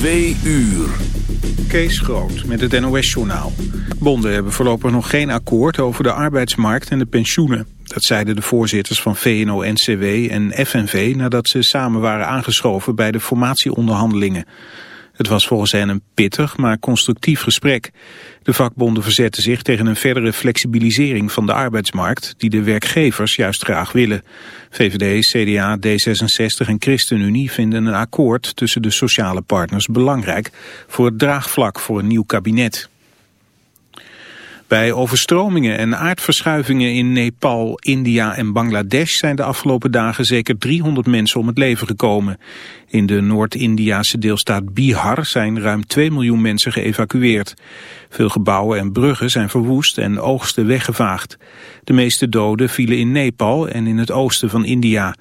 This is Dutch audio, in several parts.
Twee uur. Kees Groot met het NOS-journaal. Bonden hebben voorlopig nog geen akkoord over de arbeidsmarkt en de pensioenen. Dat zeiden de voorzitters van VNO-NCW en FNV nadat ze samen waren aangeschoven bij de formatieonderhandelingen. Het was volgens hen een pittig, maar constructief gesprek. De vakbonden verzetten zich tegen een verdere flexibilisering van de arbeidsmarkt... die de werkgevers juist graag willen. VVD, CDA, D66 en ChristenUnie vinden een akkoord tussen de sociale partners belangrijk... voor het draagvlak voor een nieuw kabinet. Bij overstromingen en aardverschuivingen in Nepal, India en Bangladesh zijn de afgelopen dagen zeker 300 mensen om het leven gekomen. In de Noord-Indiase deelstaat Bihar zijn ruim 2 miljoen mensen geëvacueerd. Veel gebouwen en bruggen zijn verwoest en oogsten weggevaagd. De meeste doden vielen in Nepal en in het oosten van India.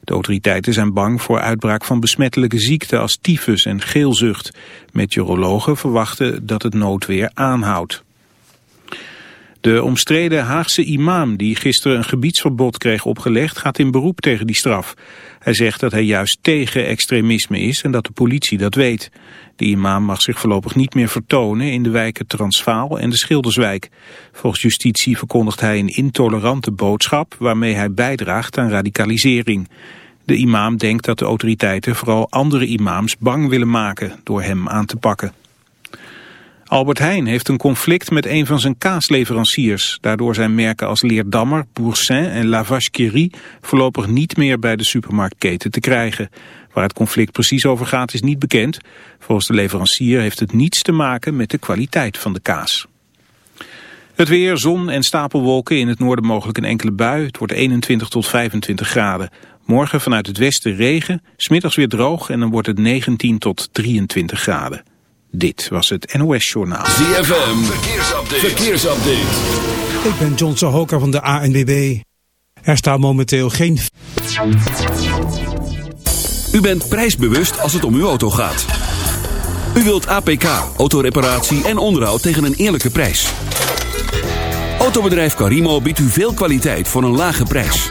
De autoriteiten zijn bang voor uitbraak van besmettelijke ziekten als tyfus en geelzucht. Meteorologen verwachten dat het noodweer aanhoudt. De omstreden Haagse imam die gisteren een gebiedsverbod kreeg opgelegd gaat in beroep tegen die straf. Hij zegt dat hij juist tegen extremisme is en dat de politie dat weet. De imam mag zich voorlopig niet meer vertonen in de wijken Transvaal en de Schilderswijk. Volgens justitie verkondigt hij een intolerante boodschap waarmee hij bijdraagt aan radicalisering. De imam denkt dat de autoriteiten vooral andere imams bang willen maken door hem aan te pakken. Albert Heijn heeft een conflict met een van zijn kaasleveranciers. Daardoor zijn merken als Leerdammer, Boursin en La Vache voorlopig niet meer bij de supermarktketen te krijgen. Waar het conflict precies over gaat is niet bekend. Volgens de leverancier heeft het niets te maken met de kwaliteit van de kaas. Het weer, zon en stapelwolken, in het noorden mogelijk een enkele bui. Het wordt 21 tot 25 graden. Morgen vanuit het westen regen, smiddags weer droog en dan wordt het 19 tot 23 graden. Dit was het NOS Journaal. ZFM, verkeersupdate. verkeersupdate. Ik ben John Sohoka van de ANWB. Er staat momenteel geen... U bent prijsbewust als het om uw auto gaat. U wilt APK, autoreparatie en onderhoud tegen een eerlijke prijs. Autobedrijf Carimo biedt u veel kwaliteit voor een lage prijs.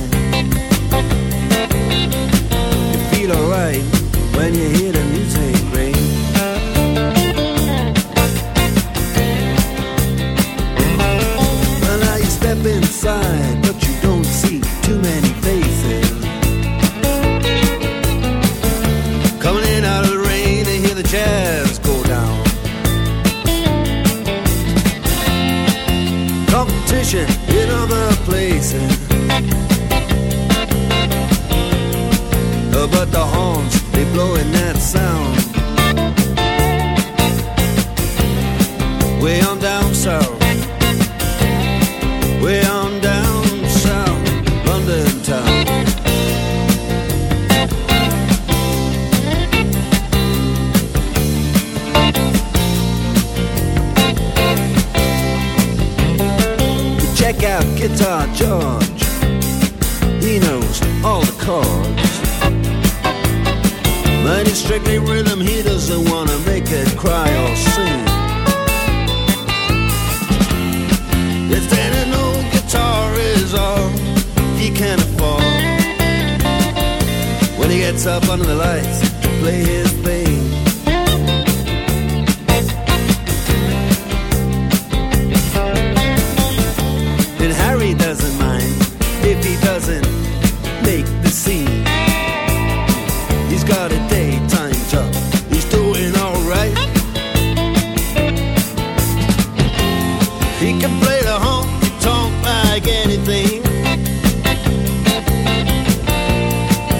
He can play the honky tonk like anything.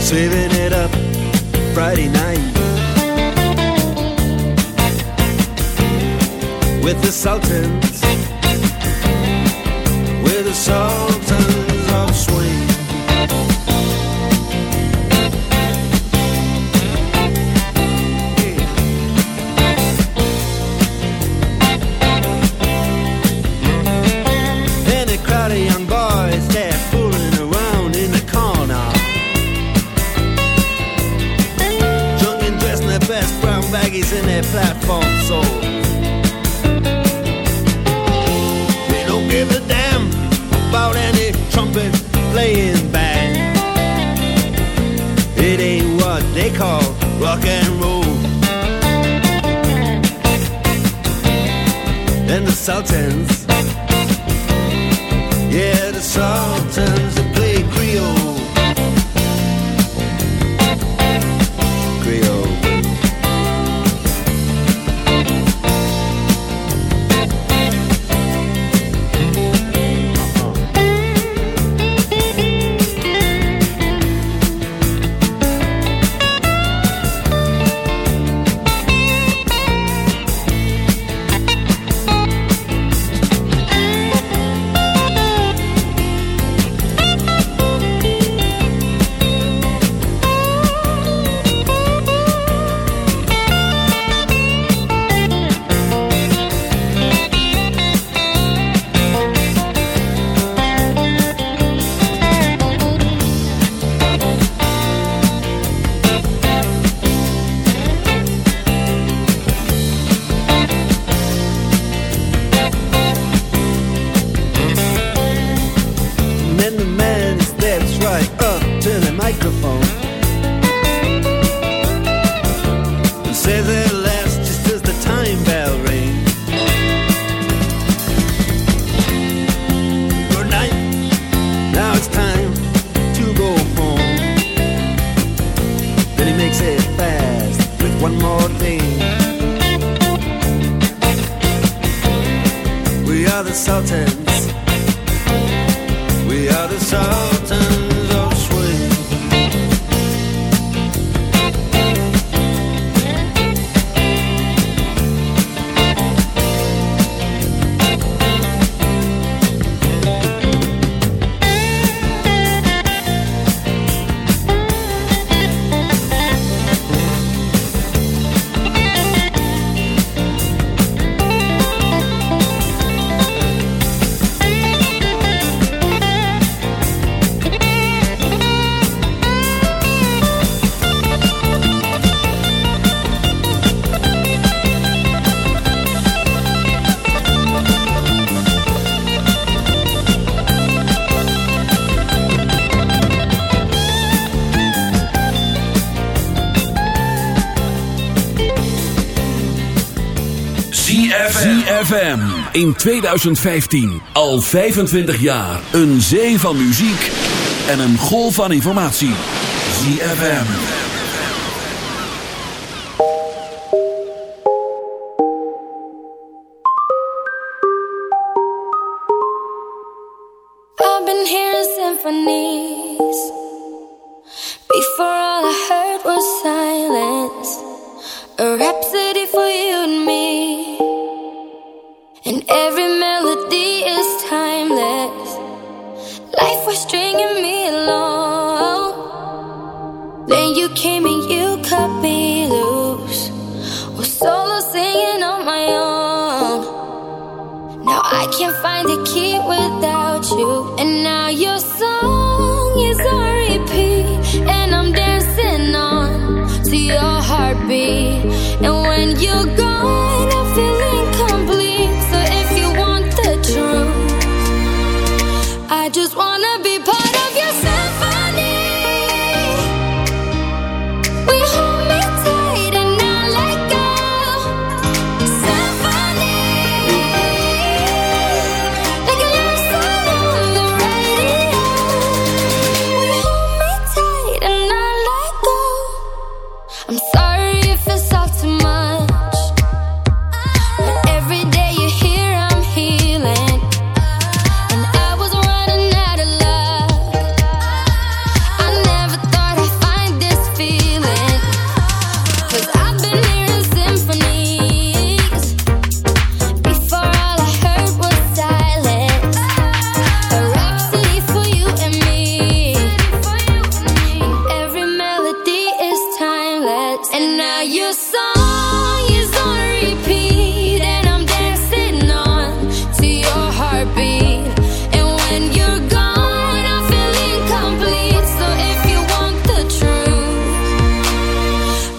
Saving it up Friday night with the Sultans, with the Sultans. been playing band. It ain't what they call rock and roll. And the Sultans, yeah, the Sultans. in 2015. Al 25 jaar. Een zee van muziek en een golf van informatie. ZFM. I've been symphonies Before all I heard was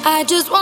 I just want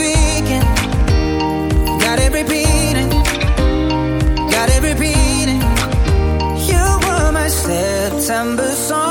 December song.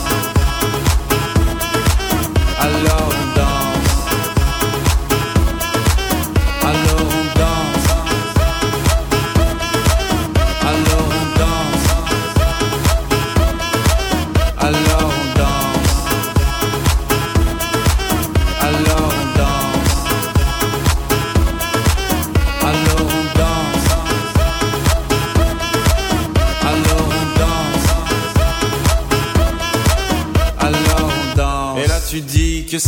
alone.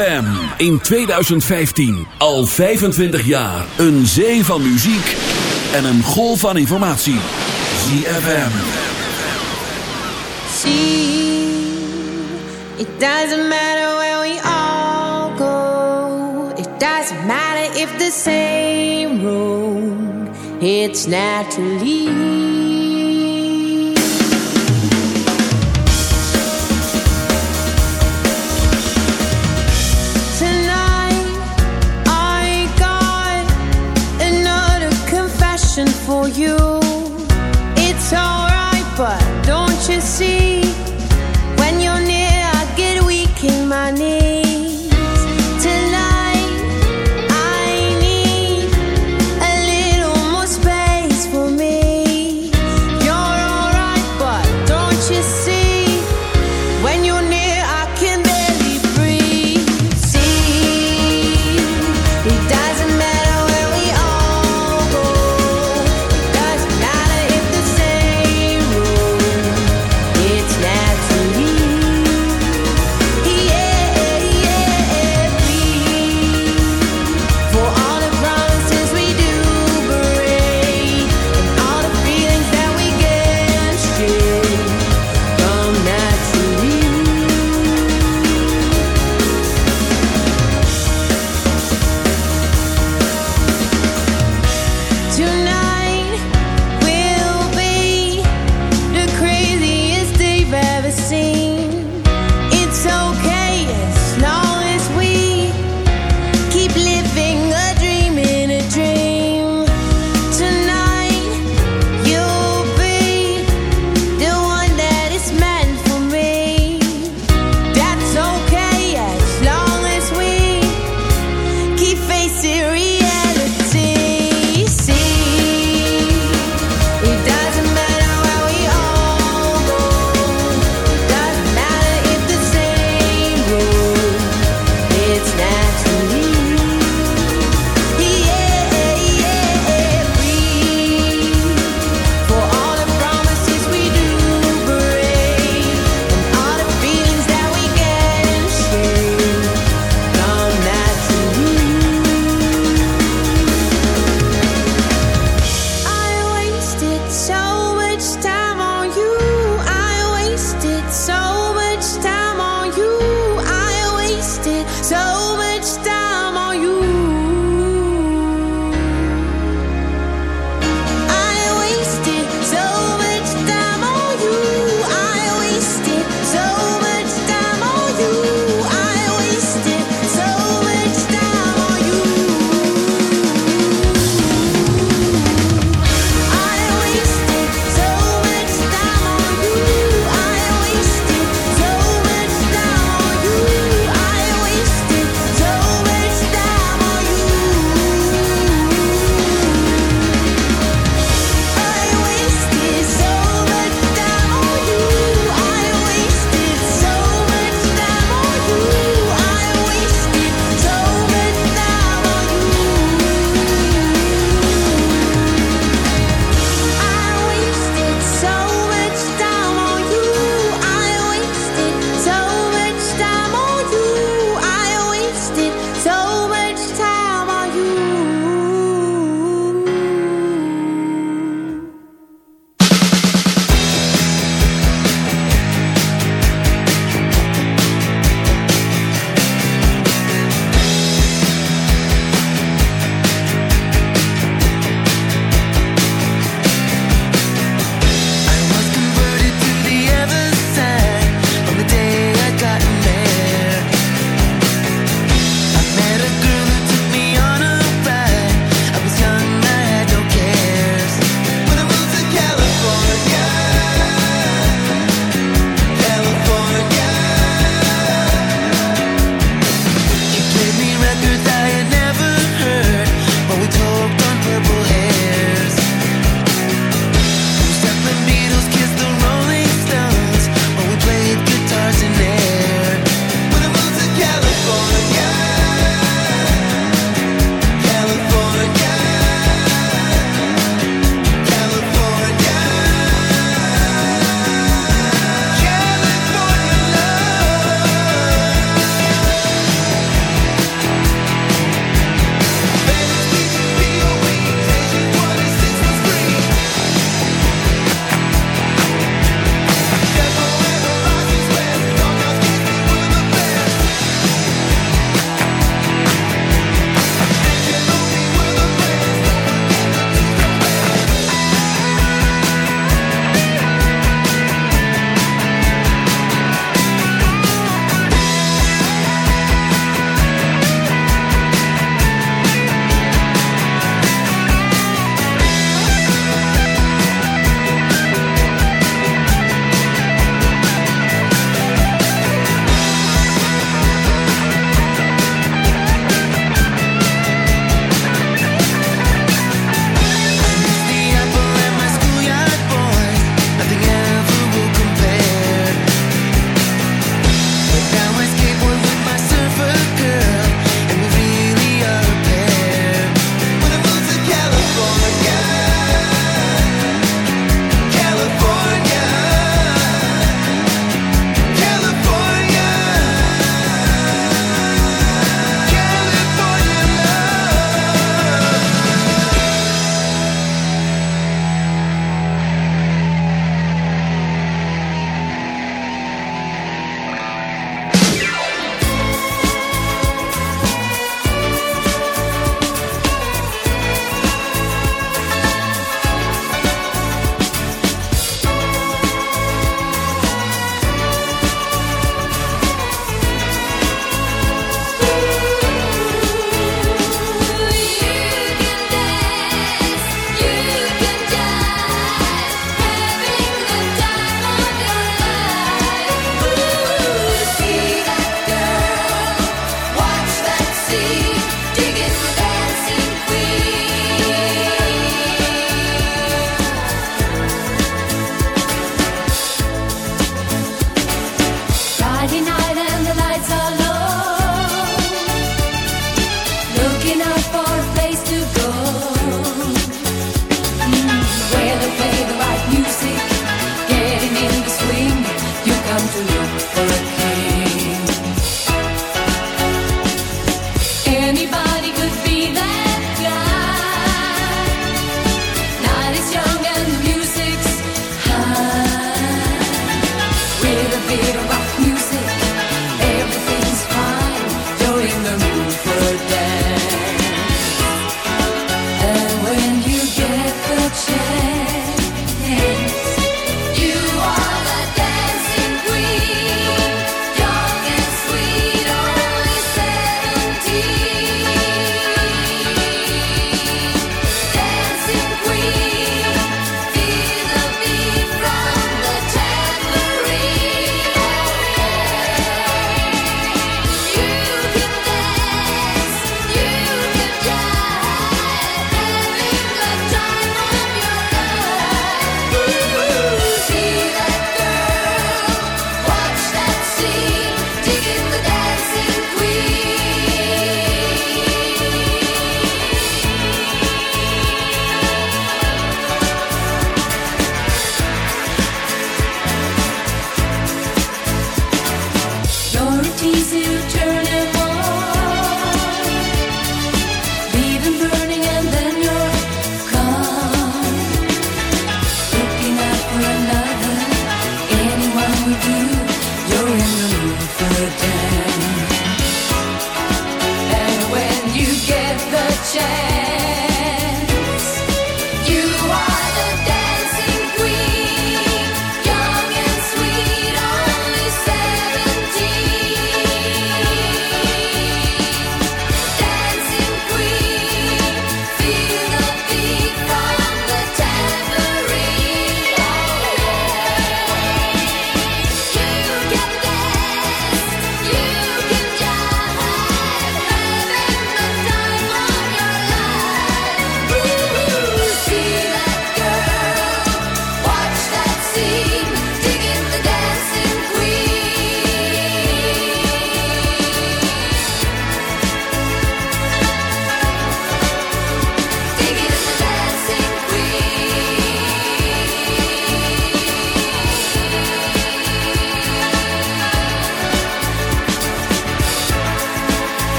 ZFM in 2015. Al 25 jaar. Een zee van muziek en een golf van informatie. ZFM. See, it doesn't matter where we all go. It doesn't matter if the same room. It's naturally.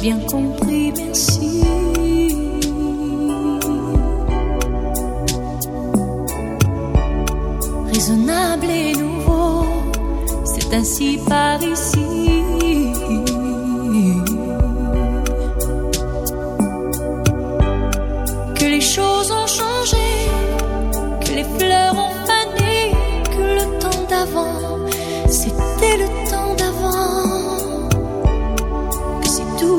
Bien compris, merci. Raisonnable et nouveau, c'est ainsi par ici. Que les choses ont changé, que les fleurs ont fané, que le temps d'avant, c'était le temps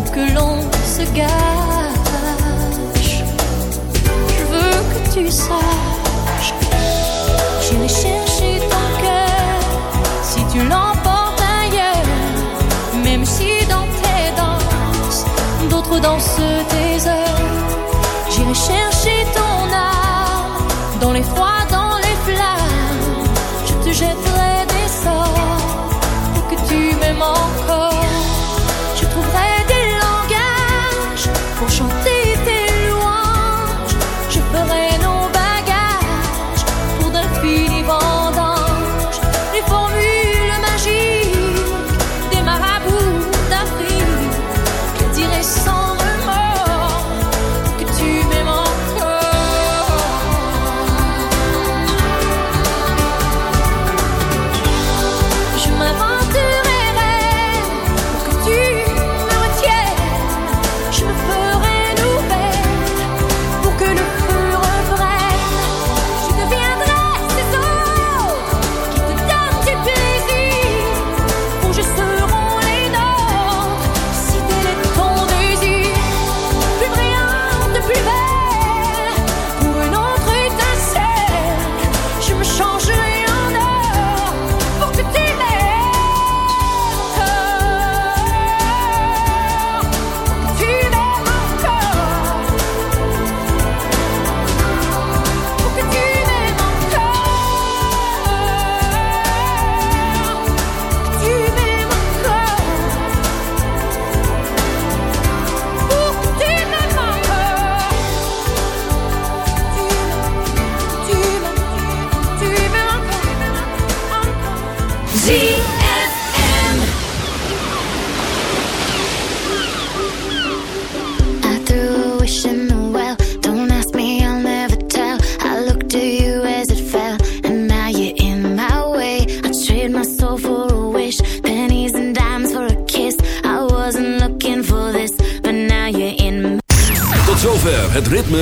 que l'on se gâche, je veux que tu saches. J'irai chercher ton cœur si tu l'emportes ailleurs, même si dans tes danses, d'autres dansent tes heures. J'irai chercher ton âme dans les froids, dans les flammes. Je te jetterai